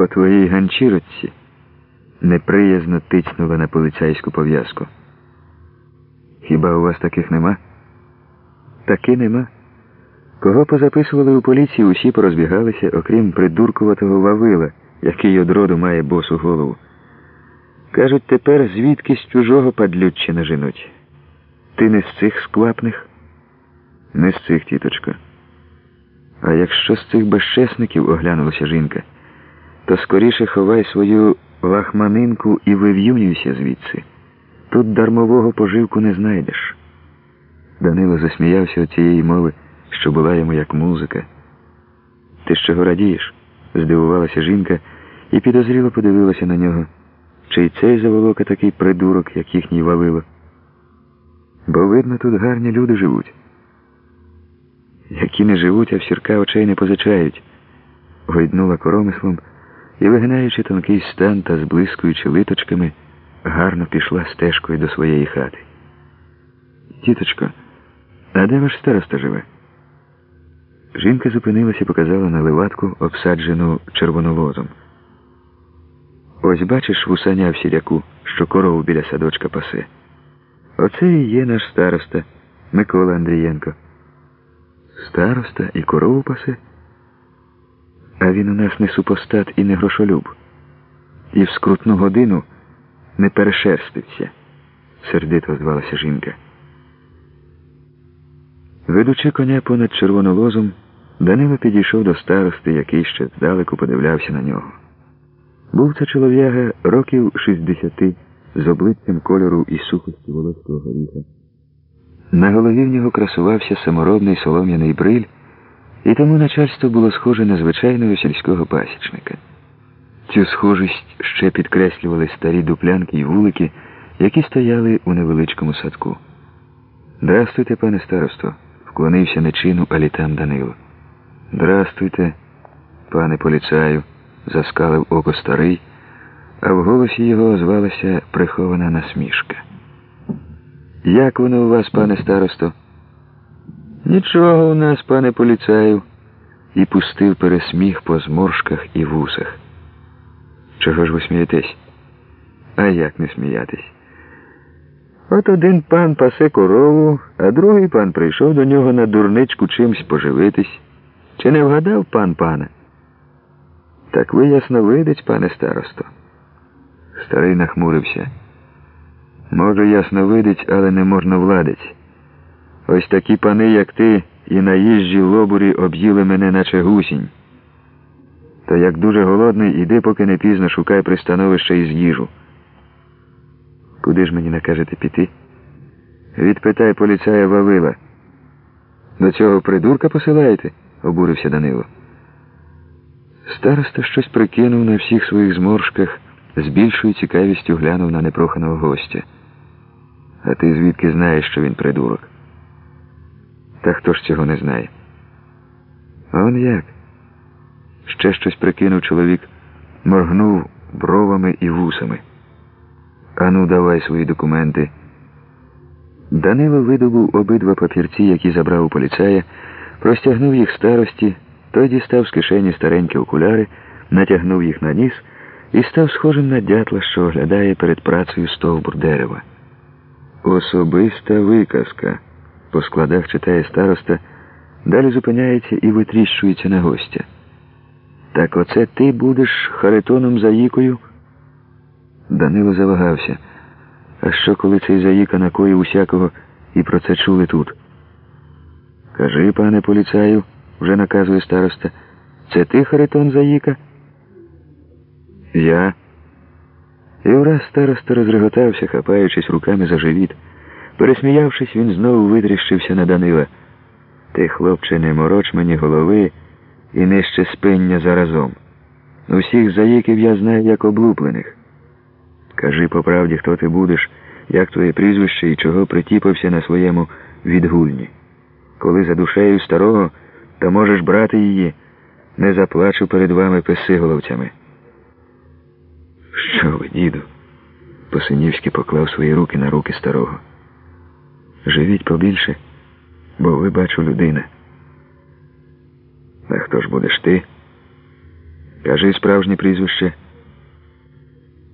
По твоїй ганчірочці неприязно тицнула на поліцейську пов'язку. Хіба у вас таких нема? Таки нема. Кого позаписували у поліції, усі порозбігалися, окрім придуркуватого Вавила, який одроду має босу голову. Кажуть, тепер звідки з чужого падлюччина женуть. Ти не з цих сквапних? Не з цих, тіточка. А якщо з цих безчесників оглянулася жінка, то скоріше ховай свою лахманинку і вив'юнюйся звідси. Тут дармового поживку не знайдеш. Данило засміявся від цієї мови, що була йому як музика. Ти з чого радієш? здивувалася жінка і підозріло подивилася на нього. Чи й цей заволока такий придурок, як їхній Вавило? Бо, видно, тут гарні люди живуть. Які не живуть, а в сірка очей не позичають, гойднула коромислом і, вигинаючи тонкий стан та зблискуючи литочками, гарно пішла стежкою до своєї хати. Тіточко, а де ваш староста живе? Жінка зупинилася і показала на ливатку, обсаджену червонолозом. Ось бачиш вусаня в сіряку, що корову біля садочка пасе. Оце і є наш староста Микола Андрієнко. Староста і корову пасе? Він у нас не супостат і не грошолюб. І в скрутну годину не перешерстився, сердито звалася жінка. Ведучи коня понад червонолозом, Данило підійшов до старости, який ще здалеку подивлявся на нього. Був це чолов'яга років 60 з обличчям кольору і сухості волоського горіха. На голові в нього красувався саморобний солом'яний бриль, і тому начальство було схоже на звичайного сільського пасічника. Цю схожість ще підкреслювали старі дуплянки і вулики, які стояли у невеличкому садку. Здрастуйте, пане старосто, вклонився нечину алітам Данило. Здрастуйте, пане поліцаю, заскалив око старий, а в голосі його озвалася прихована насмішка. Як воно у вас, пане старосто? Нічого у нас, пане поліцаю, і пустив пересміх по зморшках і вусах. Чого ж ви смієтесь? А як не сміятись? От один пан пасе корову, а другий пан прийшов до нього на дурничку чимсь поживитись. Чи не вгадав пан пана? Так ви ясновидець, пане старосто. Старий нахмурився. Може, ясновидець, але не можна владець. Ось такі пани, як ти, і наїжджі лобурі об'їли мене, наче гусінь. То як дуже голодний, іди, поки не пізно шукай пристановище із їжу. Куди ж мені накажете піти? Відпитай поліцая Вавила. До цього придурка посилаєте? обурився Данило. Староста щось прикинув на всіх своїх зморшках, з більшою цікавістю глянув на непроханого гостя. А ти звідки знаєш, що він придурок? Та хто ж цього не знає? А он як? Ще щось прикинув чоловік, моргнув бровами і вусами. Ану, давай свої документи. Данило видобув обидва папірці, які забрав у поліцая, простягнув їх старості, той дістав з кишені старенькі окуляри, натягнув їх на ніс і став схожим на дятла, що оглядає перед працею стовбур дерева. Особиста виказка. По складах читає староста, далі зупиняється і витріщується на гостя. Так оце ти будеш Харитоном Заїкою? Данило завагався. А що, коли цей Заїка накоїв усякого і про це чули тут? Кажи, пане поліцаю, вже наказує староста, це ти Харитон Заїка? Я. І враз староста розреготався, хапаючись руками за живіт. Пересміявшись, він знову витріщився на Данила. Ти, хлопче, не мороч мені голови і нижче спиння заразом. Усіх заїків я знаю як облуплених. Кажи по правді, хто ти будеш, як твоє прізвище і чого притіпався на своєму відгульні. Коли за душею старого, то можеш брати її, не заплачу перед вами песиголовцями. Що ви, діду? Посинівський поклав свої руки на руки старого. Живіть побільше, бо ви бачу людина. А хто ж будеш ти? Кажи справжнє прізвище.